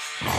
Oh.